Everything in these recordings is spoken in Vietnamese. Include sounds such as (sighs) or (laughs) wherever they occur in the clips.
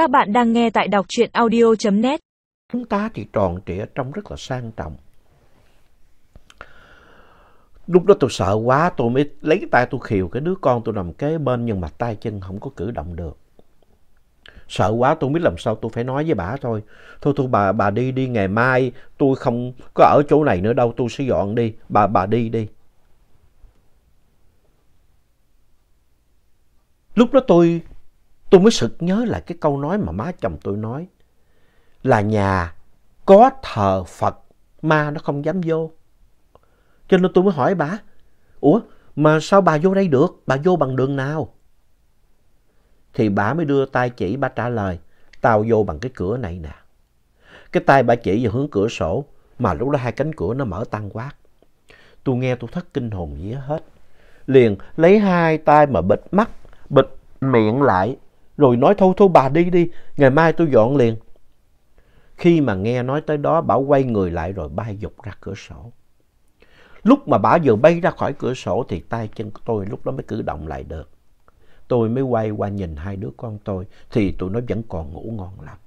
Các bạn đang nghe tại đọc truyện audio.net. Chúng ta thì tròn trịa trông rất là sang trọng. Lúc đó tôi sợ quá, tôi mới lấy cái tay tôi khiều cái đứa con tôi nằm kế bên nhưng mà tay chân không có cử động được. Sợ quá tôi biết làm sao tôi phải nói với bà thôi. Thôi thôi bà bà đi đi ngày mai tôi không có ở chỗ này nữa đâu tôi sẽ dọn đi. Bà bà đi đi. Lúc đó tôi tôi mới sực nhớ lại cái câu nói mà má chồng tôi nói. Là nhà có thờ Phật ma nó không dám vô. Cho nên tôi mới hỏi bà. Ủa mà sao bà vô đây được? Bà vô bằng đường nào? Thì bà mới đưa tay chỉ bà trả lời. Tao vô bằng cái cửa này nè. Cái tay bà chỉ vào hướng cửa sổ. Mà lúc đó hai cánh cửa nó mở tăng quát. Tôi nghe tôi thất kinh hồn vía hết. Liền lấy hai tay mà bịt mắt, bịt miệng lại. Rồi nói thôi thôi bà đi đi. Ngày mai tôi dọn liền. Khi mà nghe nói tới đó, bảo quay người lại rồi bay dục ra cửa sổ. Lúc mà bà vừa bay ra khỏi cửa sổ thì tay chân của tôi lúc đó mới cử động lại được. Tôi mới quay qua nhìn hai đứa con tôi thì tụi nó vẫn còn ngủ ngon lắm.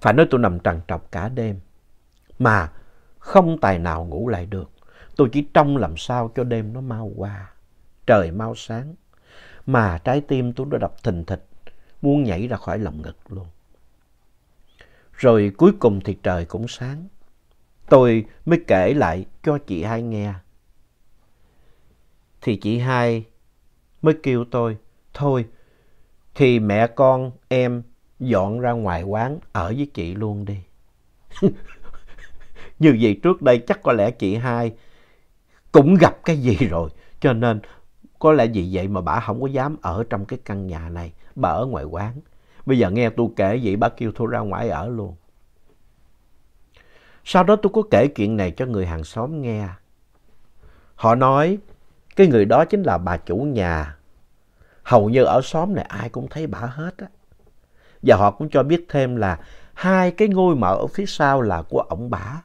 Phải nói tôi nằm trằn trọc cả đêm mà không tài nào ngủ lại được. Tôi chỉ trông làm sao cho đêm nó mau qua, trời mau sáng. Mà trái tim tôi đã đập thình thịch, muốn nhảy ra khỏi lòng ngực luôn. Rồi cuối cùng thì trời cũng sáng. Tôi mới kể lại cho chị hai nghe. Thì chị hai mới kêu tôi, thôi thì mẹ con em dọn ra ngoài quán ở với chị luôn đi. (laughs) Như vậy trước đây chắc có lẽ chị hai cũng gặp cái gì rồi, cho nên có lẽ vì vậy mà bà không có dám ở trong cái căn nhà này, bà ở ngoài quán. Bây giờ nghe tôi kể vậy bà kêu tôi ra ngoài ở luôn. Sau đó tôi có kể chuyện này cho người hàng xóm nghe. Họ nói cái người đó chính là bà chủ nhà. Hầu như ở xóm này ai cũng thấy bà hết á. Và họ cũng cho biết thêm là hai cái ngôi mộ ở phía sau là của ông bà.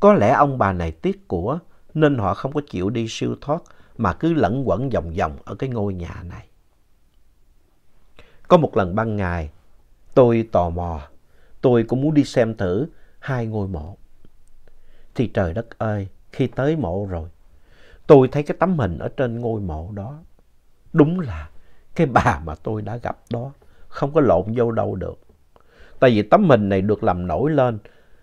Có lẽ ông bà này tiếc của nên họ không có chịu đi siêu thoát mà cứ lẫn quẩn vòng vòng ở cái ngôi nhà này. Có một lần ban ngày, tôi tò mò, tôi cũng muốn đi xem thử hai ngôi mộ. Thì trời đất ơi, khi tới mộ rồi, tôi thấy cái tấm hình ở trên ngôi mộ đó. Đúng là cái bà mà tôi đã gặp đó, không có lộn vô đâu được. Tại vì tấm hình này được làm nổi lên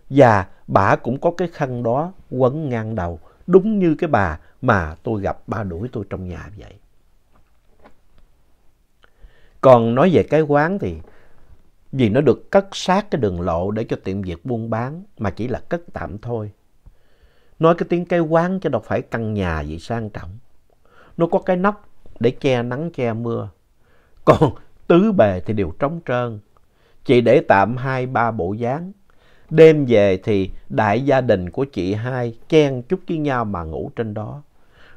và bà cũng có cái khăn đó quấn ngang đầu, đúng như cái bà mà tôi gặp ba đuổi tôi trong nhà vậy. Còn nói về cái quán thì, vì nó được cất sát cái đường lộ để cho tiệm việc buôn bán, mà chỉ là cất tạm thôi. Nói cái tiếng cái quán chứ đâu phải căn nhà gì sang trọng. Nó có cái nóc để che nắng, che mưa. Còn tứ bề thì đều trống trơn. chỉ để tạm hai, ba bộ dáng. Đêm về thì đại gia đình của chị hai chen chúc với nhau mà ngủ trên đó.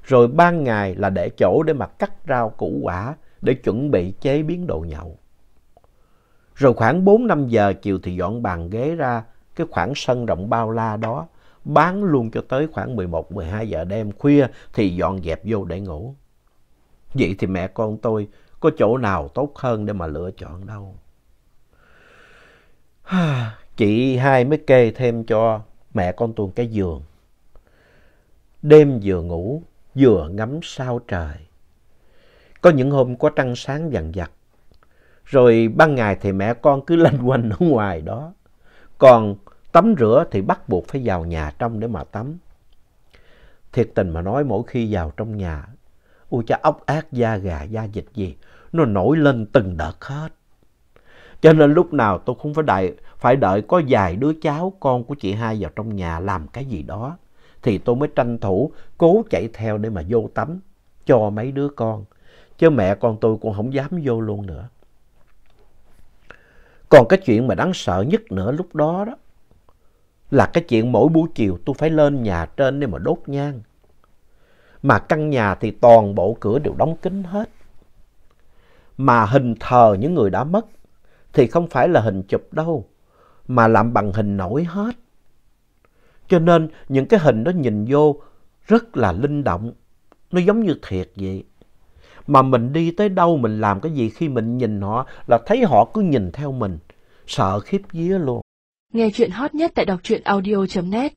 Rồi ban ngày là để chỗ để mà cắt rau củ quả để chuẩn bị chế biến đồ nhậu. Rồi khoảng 4-5 giờ chiều thì dọn bàn ghế ra cái khoảng sân rộng bao la đó. Bán luôn cho tới khoảng 11-12 giờ đêm khuya thì dọn dẹp vô để ngủ. Vậy thì mẹ con tôi có chỗ nào tốt hơn để mà lựa chọn đâu. (sighs) Chị hai mới kê thêm cho mẹ con tuồng cái giường. Đêm vừa ngủ, vừa ngắm sao trời. Có những hôm có trăng sáng vàng vặt. Rồi ban ngày thì mẹ con cứ (laughs) lanh quanh ở ngoài đó. Còn tắm rửa thì bắt buộc phải vào nhà trong để mà tắm. Thiệt tình mà nói mỗi khi vào trong nhà, ui cha ốc ác da gà da dịch gì, nó nổi lên từng đợt hết. Cho nên lúc nào tôi cũng phải đại phải đợi có vài đứa cháu con của chị hai vào trong nhà làm cái gì đó. Thì tôi mới tranh thủ cố chạy theo để mà vô tắm cho mấy đứa con. Chứ mẹ con tôi cũng không dám vô luôn nữa. Còn cái chuyện mà đáng sợ nhất nữa lúc đó đó là cái chuyện mỗi buổi chiều tôi phải lên nhà trên để mà đốt nhang. Mà căn nhà thì toàn bộ cửa đều đóng kín hết. Mà hình thờ những người đã mất thì không phải là hình chụp đâu, mà làm bằng hình nổi hết. Cho nên những cái hình đó nhìn vô rất là linh động, nó giống như thiệt vậy. Mà mình đi tới đâu, mình làm cái gì khi mình nhìn họ là thấy họ cứ nhìn theo mình. Sợ khiếp vía luôn. Nghe chuyện hot nhất tại đọc truyện audio.net